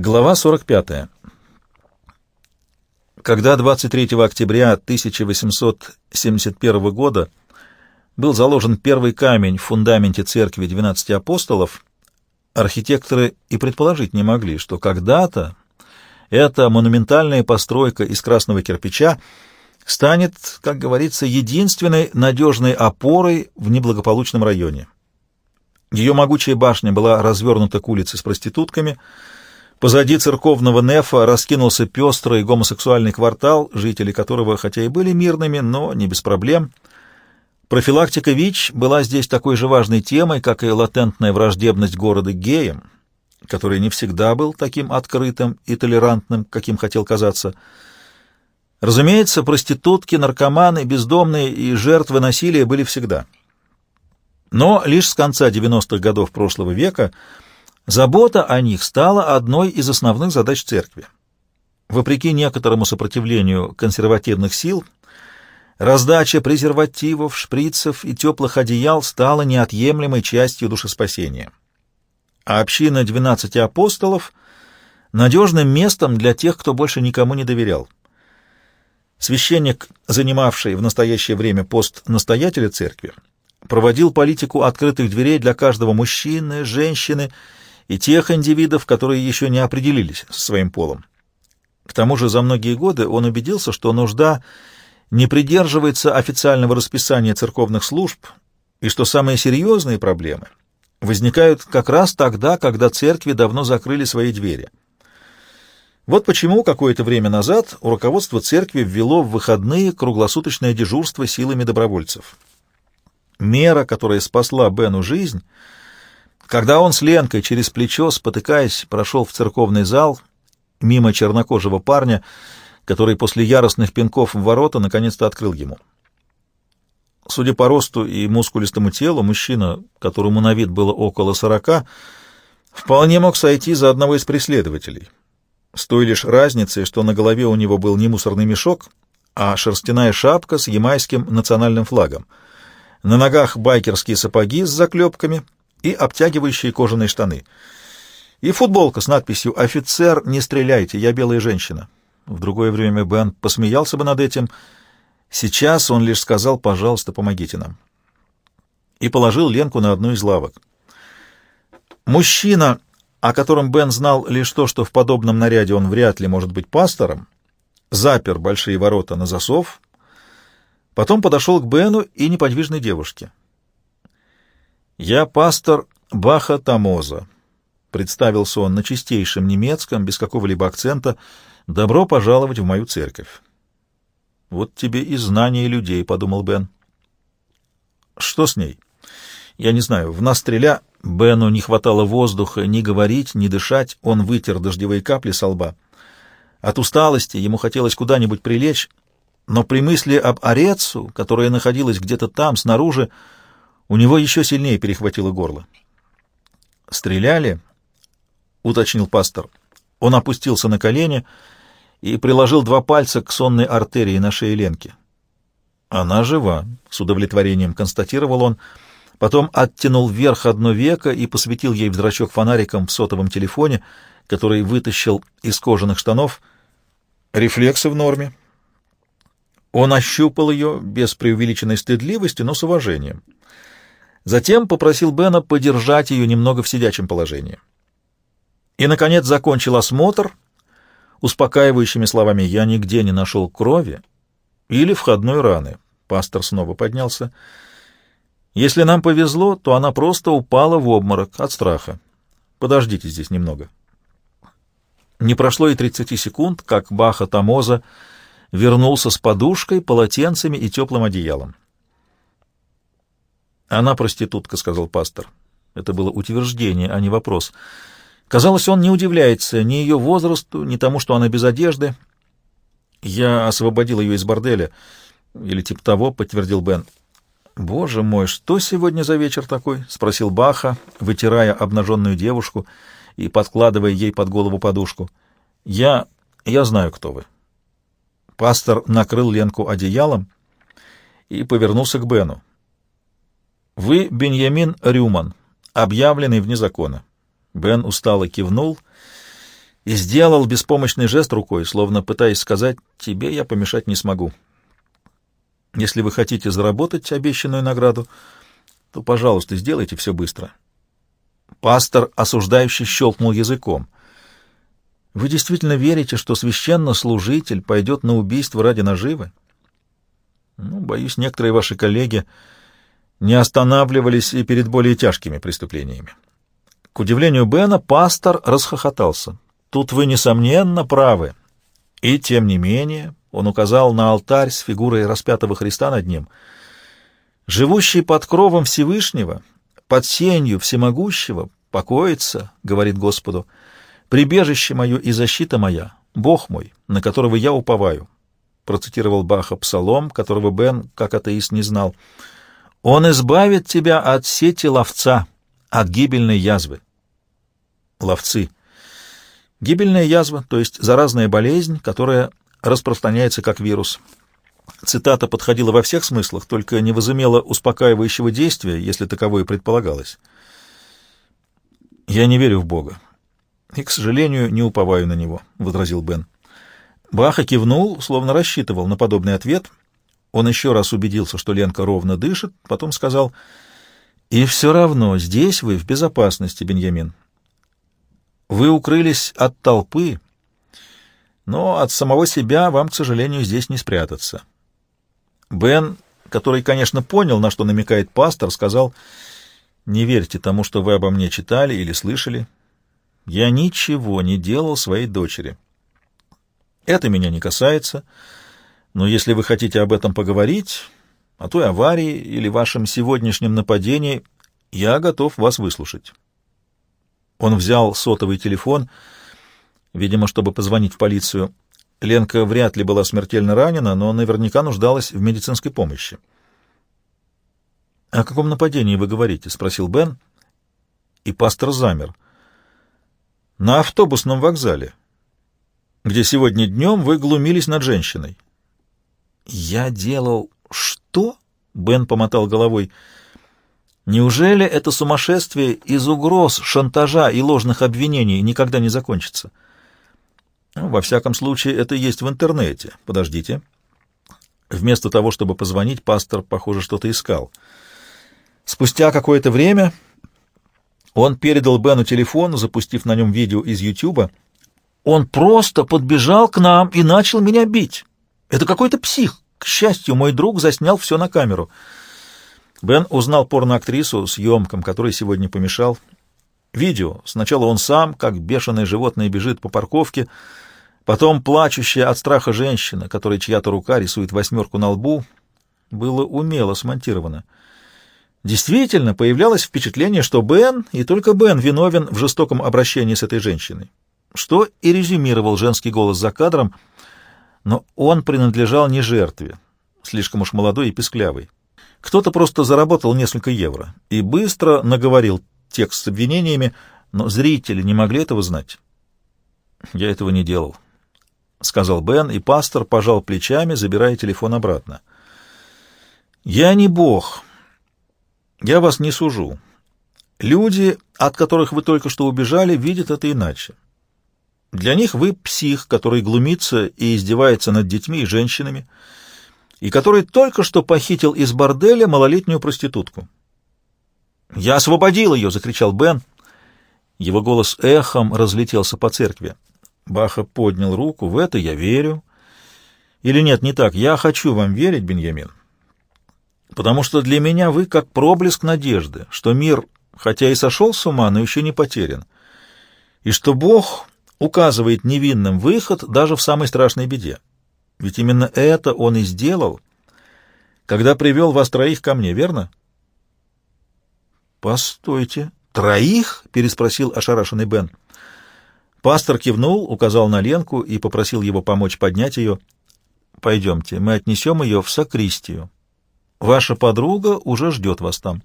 Глава 45. Когда 23 октября 1871 года был заложен первый камень в фундаменте церкви 12 апостолов, архитекторы и предположить не могли, что когда-то эта монументальная постройка из красного кирпича станет, как говорится, единственной надежной опорой в неблагополучном районе. Ее могучая башня была развернута к улице с проститутками — Позади церковного нефа раскинулся пестрый гомосексуальный квартал, жители которого, хотя и были мирными, но не без проблем. Профилактика ВИЧ была здесь такой же важной темой, как и латентная враждебность города геям, который не всегда был таким открытым и толерантным, каким хотел казаться. Разумеется, проститутки, наркоманы, бездомные и жертвы насилия были всегда. Но лишь с конца 90-х годов прошлого века – Забота о них стала одной из основных задач церкви. Вопреки некоторому сопротивлению консервативных сил, раздача презервативов, шприцев и теплых одеял стала неотъемлемой частью душеспасения. А община двенадцати апостолов — надежным местом для тех, кто больше никому не доверял. Священник, занимавший в настоящее время пост настоятеля церкви, проводил политику открытых дверей для каждого мужчины, женщины и тех индивидов, которые еще не определились со своим полом. К тому же за многие годы он убедился, что нужда не придерживается официального расписания церковных служб и что самые серьезные проблемы возникают как раз тогда, когда церкви давно закрыли свои двери. Вот почему какое-то время назад руководство церкви ввело в выходные круглосуточное дежурство силами добровольцев. Мера, которая спасла Бену жизнь — когда он с Ленкой через плечо, спотыкаясь, прошел в церковный зал, мимо чернокожего парня, который после яростных пинков в ворота наконец-то открыл ему. Судя по росту и мускулистому телу, мужчина, которому на вид было около сорока, вполне мог сойти за одного из преследователей. С той лишь разницей, что на голове у него был не мусорный мешок, а шерстяная шапка с ямайским национальным флагом. На ногах байкерские сапоги с заклепками — и обтягивающие кожаные штаны. И футболка с надписью «Офицер, не стреляйте, я белая женщина». В другое время Бен посмеялся бы над этим. Сейчас он лишь сказал «пожалуйста, помогите нам». И положил Ленку на одну из лавок. Мужчина, о котором Бен знал лишь то, что в подобном наряде он вряд ли может быть пастором, запер большие ворота на засов, потом подошел к Бену и неподвижной девушке. «Я пастор Баха Тамоза», — представился он на чистейшем немецком, без какого-либо акцента. «Добро пожаловать в мою церковь». «Вот тебе и знание людей», — подумал Бен. «Что с ней?» «Я не знаю. В нас стреля...» Бену не хватало воздуха ни говорить, ни дышать. Он вытер дождевые капли со лба. От усталости ему хотелось куда-нибудь прилечь, но при мысли об Орецу, которая находилась где-то там, снаружи, у него еще сильнее перехватило горло. «Стреляли?» — уточнил пастор. Он опустился на колени и приложил два пальца к сонной артерии на шее Ленки. «Она жива», — с удовлетворением констатировал он, потом оттянул вверх одно веко и посветил ей в зрачок фонариком в сотовом телефоне, который вытащил из кожаных штанов. Рефлексы в норме. Он ощупал ее без преувеличенной стыдливости, но с уважением. Затем попросил Бена подержать ее немного в сидячем положении. И, наконец, закончил осмотр успокаивающими словами «Я нигде не нашел крови» или входной раны. Пастор снова поднялся. «Если нам повезло, то она просто упала в обморок от страха. Подождите здесь немного». Не прошло и тридцати секунд, как Баха Тамоза вернулся с подушкой, полотенцами и теплым одеялом. «Она проститутка», — сказал пастор. Это было утверждение, а не вопрос. Казалось, он не удивляется ни ее возрасту, ни тому, что она без одежды. «Я освободил ее из борделя». «Или типа того», — подтвердил Бен. «Боже мой, что сегодня за вечер такой?» — спросил Баха, вытирая обнаженную девушку и подкладывая ей под голову подушку. «Я... я знаю, кто вы». Пастор накрыл Ленку одеялом и повернулся к Бену. «Вы Беньямин Рюман, объявленный вне закона». Бен устало кивнул и сделал беспомощный жест рукой, словно пытаясь сказать «тебе я помешать не смогу». Если вы хотите заработать обещанную награду, то, пожалуйста, сделайте все быстро. Пастор, осуждающий, щелкнул языком. Вы действительно верите, что священнослужитель пойдет на убийство ради наживы? Ну, боюсь, некоторые ваши коллеги не останавливались и перед более тяжкими преступлениями. К удивлению Бена, пастор расхохотался. Тут вы, несомненно, правы. И, тем не менее, он указал на алтарь с фигурой распятого Христа над ним. «Живущий под кровом Всевышнего, под сенью Всемогущего, покоится, — говорит Господу, — прибежище мое и защита моя, Бог мой, на которого я уповаю» процитировал Баха псалом, которого Бен, как атеист, не знал. «Он избавит тебя от сети ловца, от гибельной язвы». Ловцы. Гибельная язва, то есть заразная болезнь, которая распространяется как вирус. Цитата подходила во всех смыслах, только не возымела успокаивающего действия, если таковое предполагалось. «Я не верю в Бога и, к сожалению, не уповаю на Него», — возразил Бен. Баха кивнул, словно рассчитывал на подобный ответ. Он еще раз убедился, что Ленка ровно дышит, потом сказал, «И все равно здесь вы в безопасности, Беньямин. Вы укрылись от толпы, но от самого себя вам, к сожалению, здесь не спрятаться». Бен, который, конечно, понял, на что намекает пастор, сказал, «Не верьте тому, что вы обо мне читали или слышали. Я ничего не делал своей дочери». Это меня не касается, но если вы хотите об этом поговорить, о той аварии или вашем сегодняшнем нападении, я готов вас выслушать. Он взял сотовый телефон, видимо, чтобы позвонить в полицию. Ленка вряд ли была смертельно ранена, но наверняка нуждалась в медицинской помощи. «О каком нападении вы говорите?» — спросил Бен, и пастор замер. «На автобусном вокзале где сегодня днем вы глумились над женщиной. Я делал что? Бен помотал головой. Неужели это сумасшествие из угроз, шантажа и ложных обвинений никогда не закончится? Ну, во всяком случае, это есть в интернете. Подождите. Вместо того, чтобы позвонить, пастор, похоже, что-то искал. Спустя какое-то время он передал Бену телефон, запустив на нем видео из Ютуба, он просто подбежал к нам и начал меня бить. Это какой-то псих. К счастью, мой друг заснял все на камеру. Бен узнал порноактрису с емком, который сегодня помешал. Видео. Сначала он сам, как бешеное животное, бежит по парковке, потом плачущая от страха женщина, которой чья-то рука рисует восьмерку на лбу, было умело смонтировано. Действительно, появлялось впечатление, что Бен, и только Бен, виновен в жестоком обращении с этой женщиной что и резюмировал женский голос за кадром, но он принадлежал не жертве, слишком уж молодой и песклявый. Кто-то просто заработал несколько евро и быстро наговорил текст с обвинениями, но зрители не могли этого знать. «Я этого не делал», — сказал Бен, и пастор пожал плечами, забирая телефон обратно. «Я не бог. Я вас не сужу. Люди, от которых вы только что убежали, видят это иначе. Для них вы псих, который глумится и издевается над детьми и женщинами, и который только что похитил из борделя малолетнюю проститутку. «Я освободил ее!» — закричал Бен. Его голос эхом разлетелся по церкви. Баха поднял руку. «В это я верю». «Или нет, не так. Я хочу вам верить, Беньямин, потому что для меня вы как проблеск надежды, что мир, хотя и сошел с ума, но еще не потерян, и что Бог указывает невинным выход даже в самой страшной беде. Ведь именно это он и сделал, когда привел вас троих ко мне, верно? «Постойте, троих?» — переспросил ошарашенный Бен. Пастор кивнул, указал на Ленку и попросил его помочь поднять ее. «Пойдемте, мы отнесем ее в сокристию. Ваша подруга уже ждет вас там».